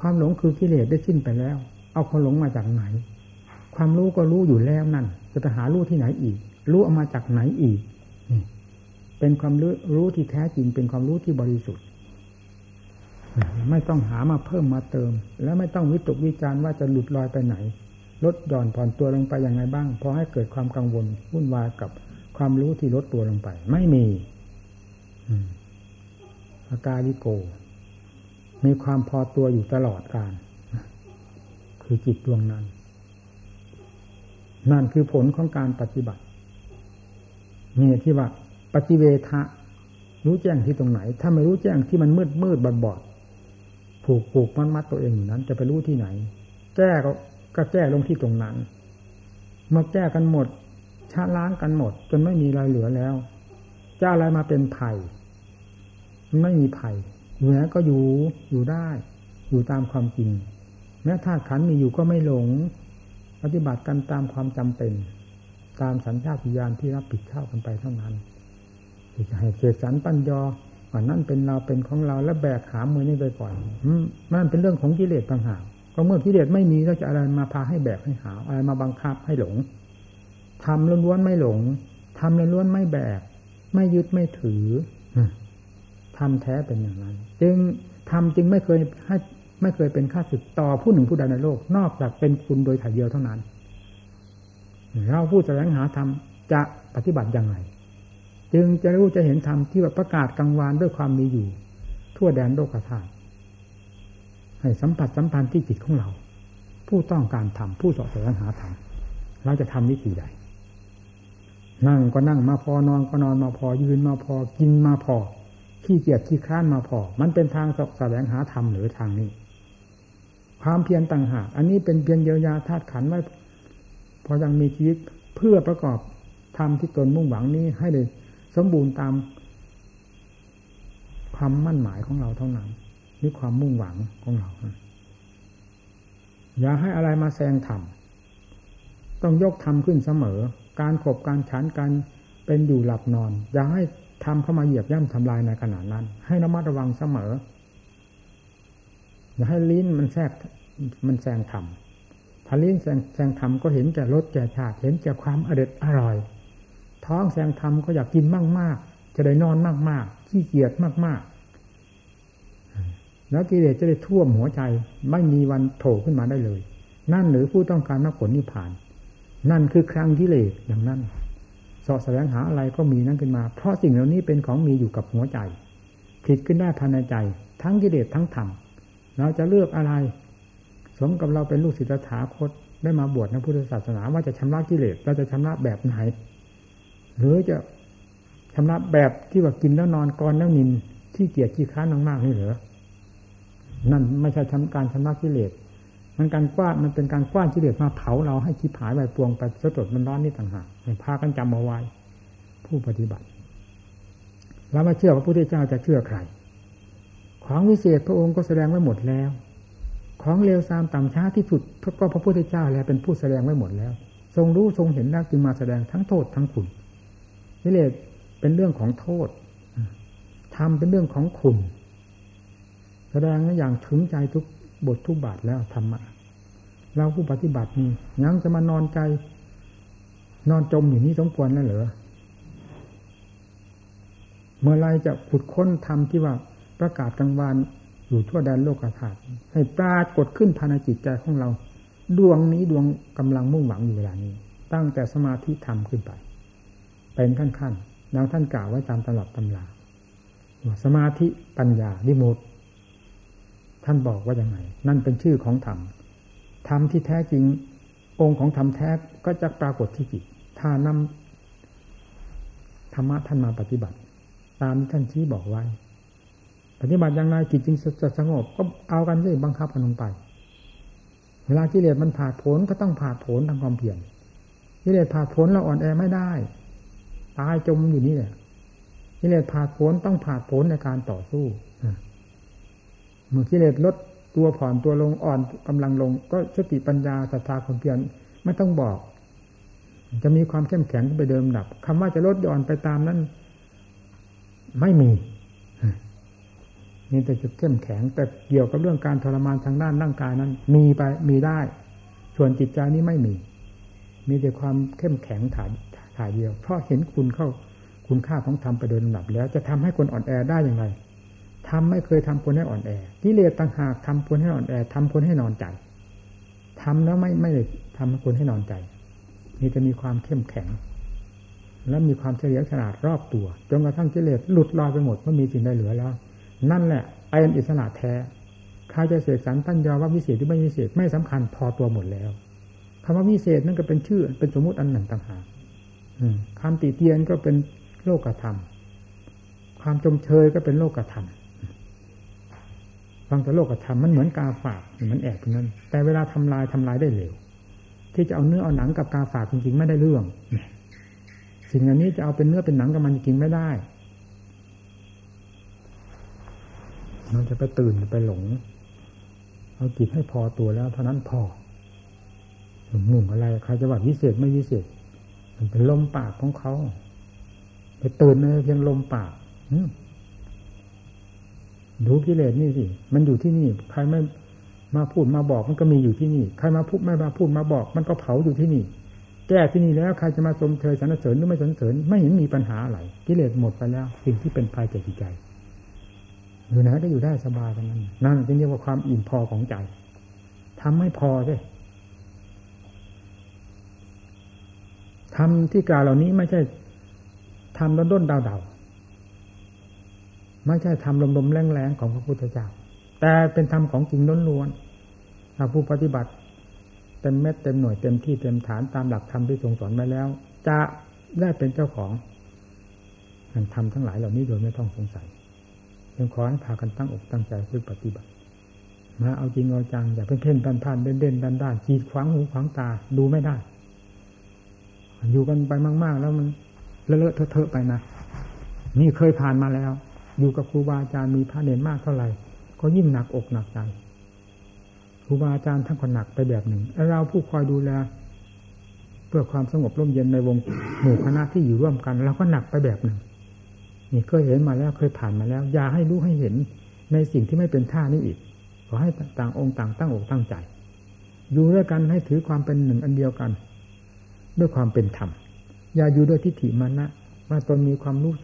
[SPEAKER 1] ความหลงคือกิเลสได้สิ้นไปแล้ว เอาความหลงมาจากไหน ความรู้ก็รู้อยู่แล้วนั่น จะไปหารู้ที่ไหนอีก รู้เอามาจากไหนอีก เป็นความรู้รู้ที่แท้จริง เป็นความรู้ที่บริสุทธิ์ ไม่ต้องหามาเพิ่มมาเติม และไม่ต้องวิตกวิจารณ์ว่าจะหลุดลอยไปไหน ลดหย่อนผ่อนตัวลงไปอยังไงบ้าง พอให้เกิดความกังวลวุ่นวายกับความรู้ที่ลดตัวลงไป ไม่มีอาการลิโก มีความพอตัวอยู่ตลอดการคือจิตดวงนั้น นั่นคือผลของการปฏิบัติ นี่ยที่ว่าปฏิเวทะรู้แจ้งที่ตรงไหน ถ้าไม่รู้แจ้งที่มันมืดมืดบอดบอดผูกผูกมัดมัดตัวเองอยู่นั้น จะไปรู้ที่ไหน แก้ก็ก็แก้ลงที่ตรงนั้นเมื่อแก้กันหมดชะล้างกันหมด จนไม่มีอะไรเหลือแล้วจะอะไรมาเป็นไผ่ไม่มีไผ่เหนือก็อยู่อยู่ได้ อยู่ตามความจริงแม้ธาตุขันมีอยู่ก็ไม่หลง ปฏิบัติกันตามความจำเป็น ตามสัญชาติญาณที่รับผิดชอบกันไปเท่านั้นจะให้เกิดสันปัญญาว่านั่นเป็นเราเป็นของเราแล้วแบกหามือนี่ไปก่อนมันเป็นเรื่องของกิเลสต่างหากก็เมื่อกิเลสไม่มีก็จะอะไรมาพาให้แบกให้หาอะไรมาบังคับให้หลงทำล้วนๆไม่หลงทำล้วนๆไม่แบก ไม่ยึดไม่ถือทำแท้เป็นอย่างนั้น จึงทำจึงไม่เคยให้ไม่เคยเป็นค่าศึกต่อผู้หนึ่งผู้ใดในโลก นอกจากเป็นคุณโดยถ่ายเดียวเท่านั้น เราผู้แสวงหาธรรมจะปฏิบัติอย่างไร จึงจะรู้จะเห็นธรรมที่ว่าประกาศกลางวานด้วยความมีอยู่ ทั่วแดนโลกธาตุให้สัมผัสสัมพันธ์ที่จิตของเรา ผู้ต้องการทำผู้สอบแสวงหาธรรมเราจะทำวิธีใดนั่งก็นั่งมาพอนอนก็นอนมาพอยืนมาพอกินมาพอขี้เกียจขี้ค้านมาพอ มันเป็นทางสแสวงหาธรรมหรือทางนี้ ความเพียรต่างหากอันนี้เป็นเพียรเยียวยาธาตุขันไว้ อยังมีชีวิตเพื่อประกอบธรรมที่ตนมุ่งหวังนี้ให้ได้สมบูรณ์ตามความมั่นหมายของเราเท่านั้นนี่ความมุ่งหวังของเรา อย่าให้อะไรมาแซงธรรมต้องยกธรรมขึ้นเสมอ การขบการฉันการเป็นอยู่หลับนอน อย่าให้ทำเข้ามาเหยียบย่ำทำลายในขณะนั้น ให้ระมัดระวังเสมอ อย่าให้ลิ้นมันแทรกมันแซงธรรม ถ้าลิ้นแซงแซงธรรมก็เห็นแก่รสแก่ชาติเห็นแก่ความอเด็ดอร่อย ท้องแสงทำก็อยากกินมากมากจะได้นอนมากมากขี้เกียจมากมากแล้วกิเลสจะได้ท่วมหัวใจ ไม่มีวันโผล่ขึ้นมาได้เลย นั่นหรือผู้ต้องการมรรคผลนิพพาน นั่นคือครั้งกิเลสอย่างนั้นสาะแสวงหาอะไรก็มีนั้นขึ้นมา เพราะสิ่งเหล่านี้เป็นของมีอยู่กับหัวใจ ผิดขึ้นได้ภายในใจ ทั้งกิเลสทั้งธรรมเราจะเลือกอะไร สมกับเราเป็นลูกศิษย์ถาคตได้มาบวชในพุทธศาสนาว่าจะชำระกิเลสเราจะชำระแบบไหน หรือจะชำระแบบที่ว่ากินแล้วนอนกรแล้วนินที่เกียจขี้ค้านมากๆนี่เหรอนั่นไม่ใช่ทำการชำระกิเลสมันการกว้านมันเป็นการกว้านกิเลสมาเผาเราให้คิดหายไปปวงไปสะดดมันร้อนนี่ต่างหากให้พากันจำเอาไว้ ผู้ปฏิบัติเราไม่เชื่อพระพุทธเจ้าจะเชื่อใครของวิเศษพระองค์ก็แสดงไว้หมดแล้ว ของเลวทรามต่ำช้าที่สุดก็พระพุทธเจ้าแล้วเป็นผู้แสดงไว้หมดแล้ว ทรงรู้ทรงเห็นแล้วจึงมาแสดงทั้งโทษทั้งคุณกิเลสเป็นเรื่องของโทษทำเป็นเรื่องของคุณ แสดงอย่างถึงใจทุกบททุกบาทแล้วธรรมะเราผู้ปฏิบัตินี้ยังจะมานอนใจ นอนจมอยู่นี้สมควรแล้วเหรอเมื่อไรจะขุดค้นธรรมที่ว่าประกาศกลางวาน อยู่ทั่วแดนโลกธาตุให้ปรากฏขึ้นภายในจิตใจของเรา ดวงนี้ดวงกำลังมุ่งหวังอยู่เวลานี้ ตั้งแต่สมาธิธรรมขึ้นไป เป็นขั้นขั้นดังท่านกล่าวไว้ตามตำรับตำราสมาธิปัญญาดิมุตท่านบอกว่าอย่างไง นั่นเป็นชื่อของธรรมธรรมที่แท้จริง องค์ของธรรมแท้ก็จะปรากฏที่จิตถ้านำธรรมะท่านมาปฏิบัติ ตามที่ท่านชี้บอกไว้ ปฏิบัติอย่างไรจิตจึงจะสงบ ก็เอากันเลยบังคับกันลงไป เวลากิเลสมันผ่าผลก็ต้องผ่าผลทางความเพียรกิเลสผ่าผลเราอ่อนแอไม่ได้ ตายจมอยู่นี่แหละกิเลสผ่าผลต้องผ่าผลในการต่อสู้เมื่อกิเลสลดตัวผ่อนตัวลงอ่อนกำลังลง ก็สติปัญญาศรัทธาความเพียรไม่ต้องบอก จะมีความเข้มแข็งไปเดิมดับคำว่าจะลดหย่อนไปตามนั้น ไม่มี นี่แต่จะเข้มแข็ง แต่เกี่ยวกับเรื่องการทรมานทางด้านร่างกายนั้น มีไปมีได้ ส่วนจิตใจนี้ไม่มี มีแต่ความเข้มแข็งถ่ายถ่ายเดียว เพราะเห็นคุณเข้าคุณค่าของธรรมไปโดยลำดับแล้ว จะทำให้คนอ่อนแอได้อย่างไรทำไม่เคยทำคนให้อ่อนแอกิเลสต่างหากทำคนให้อ่อนแอทำคนให้นอนใจทำแล้วไม่ไม่ได้ทำคนให้นอนใจมีจะมีความเข้มแข็ง และมีความเฉลียวฉลาดรอบตัวจนกระทั่งกิเลสหลุดลอยไปหมดไม่มีสิ่งใดเหลือแล้ว นั่นแหละไอ้อิสระแท้ใครจะเสกสรรตั้นยอว่าวิเศษหรือไม่วิเศษไม่สำคัญพอตัวหมดแล้วคำว่าวิเศษนั่นก็เป็นชื่อ เป็นสมมุติอันหนึ่งต่างหากคำติเตียนก็เป็นโลกธรรม ความจมเชยก็เป็นโลกธรรมฟังแต่โลกธรรมมันเหมือนกาฝากเหมือนแอบนั้นแต่เวลาทำลายทำลายได้เร็ว ที่จะเอาเนื้อเอาหนังกับกาฝากจริงๆไม่ได้เรื่องสิ่งอันนี้จะเอาเป็นเนื้อเป็นหนังกับมันจริงไม่ได้ มันจะไปตื่นไปหลง เอาจิตให้พอตัวแล้วเท่านั้นพอหมุ่งอะไรใครจะว่าวิเศษไม่วิเศษ มันเป็นลมปากของเขาไปตื่นในเพียงลมปากดูกิเลสนี่สิมันอยู่ที่นี่ ใครไม่มาพูดมาบอกมันก็มีอยู่ที่นี่ ใครมาพูดไม่มาพูดมาบอก มันก็เผาอยู่ที่นี่ แก้ที่นี่แล้วใครจะมาชมเธอสรรเสริญหรือไม่สรรเสริญไม่เห็นมีปัญหาอะไรกิเลสหมดไปแล้ว สิ่งที่เป็นภัยแก่จิตใจ อยู่ไหนก็อยู่ได้สบายกันนั้นนั่นเป็นเรียกว่าความอิ่มพอของใจทำไม่พอใช่ทำที่กล่าวเหล่านี้ไม่ใช่ทำด้นด้นดาวดาวไม่ใช่ทำลมๆแรงๆของพระพุทธเจ้า แต่เป็นธรรมของจริงล้วนๆถ้าผู้ปฏิบัติเต็มเม็ดเต็มหน่วยเต็มที่เต็มฐานตามหลักธรรมที่ทรงสอนไว้แล้ว จะได้เป็นเจ้าของแห่งธรรมทั้งหลายเหล่านี้โดยไม่ต้องสงสัย ยังขอให้พากันตั้งอกตั้งใจพึ่งปฏิบัติมาเอาจริงเอาจังอย่าเพ่นเพ่นพันพันเด่นเด่นด้านด้านจีดขวางหูขวางตาดูไม่ได้ อยู่กันไปมาก ๆ แล้วมันเลอะเลอะเทอะไปนะนี่เคยผ่านมาแล้ว อยู่กับครูบาอาจารย์มีพระเนรมากเท่าไหร่ ก็ยิ่งหนักอกหนักใจครูบาอาจารย์ท่านก็หนักไปแบบหนึ่งเราผู้คอยดูแลเพื่อความสงบร่มเย็นในวงหมู่คณะที่อยู่ร่วมกันเราก็หนักไปแบบหนึ่ง นี่เคยเห็นมาแล้วเคยผ่านมาแล้ว อย่าให้รู้ให้เห็นในสิ่งที่ไม่เป็นท่านี้อีก ขอให้ต่างองค์ต่างตั้งอกตั้งใจ อยู่ด้วยกันให้ถือความเป็นหนึ่งอันเดียวกัน ด้วยความเป็นธรรม อย่าอยู่ด้วยทิฏฐิมานะว่าตนมีความรู้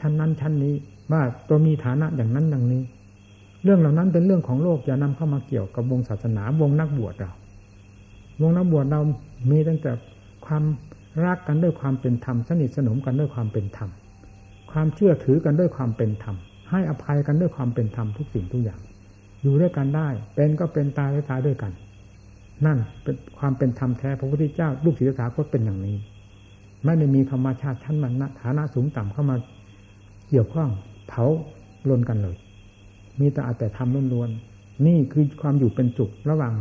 [SPEAKER 1] ชั้นนั้นชั้นนี้ ว่าตัวมีฐานะอย่างนั้นอย่างนี้ เรื่องเหล่านั้นเป็นเรื่องของโลกอย่านำเข้ามาเกี่ยวกับวงศาสนาวงนักบวชเรา วงนักบวชเรามีตั้งแต่ความรักกันด้วยความเป็นธรรมสนิทสนมกันด้วยความเป็นธรรม ความเชื่อถือกันด้วยความเป็นธรรม ให้อภัยกันด้วยความเป็นธรรมทุกสิ่งทุกอย่าง อยู่ด้วยกันได้ เป็นก็เป็นตายก็ตายด้วยกัน นั่นเป็นความเป็นธรรมแท้พระพุทธเจ้าลูกศิษย์สาก็เป็นอย่างนี้ ไม่ได้มีธรรมชาติชั้นมันนะฐานะสูงต่ำเข้ามาเกี่ยวข้องเผาลนกันเลย มีแต่อาแต่ทำล้วนๆนี่คือความอยู่เป็นจุกระหว่าง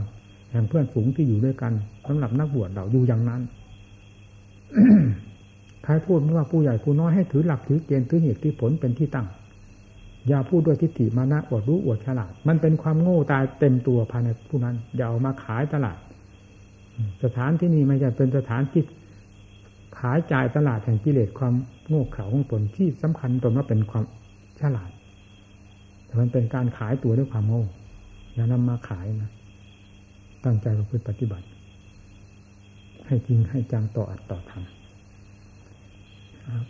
[SPEAKER 1] แห่งเพื่อนฝูงที่อยู่ด้วยกันสำหรับนักบวชเราอยู่อย่างนั้น ใครพูดไม่ว่าผู้ใหญ่ผู้น้อยให้ถือหลักถือเกณฑ์ถือเหตุที่ผลเป็นที่ตั้ง อย่าพูดด้วยทิฏฐิมานะอวดรู้อวดฉลาด มันเป็นความโง่ตายเต็มตัวภายในผู้นั้นอย่าเอามาขายตลาด สถานที่นี้ไม่ใช่เป็นสถานที่ขายจ่ายตลาดแห่งกิเลสความโง่เขลาของตนที่สำคัญตนว่าเป็นความฉลาด แต่มันเป็นการขายตัวด้วยความโง่อย่านำมาขายนะตั้งใจประพฤติปฏิบัติ ให้จริงให้จังต่ออัดต่อทำ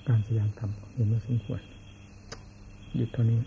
[SPEAKER 1] การพยายามทำเห็นว่าสมควรหยุดเท่านี้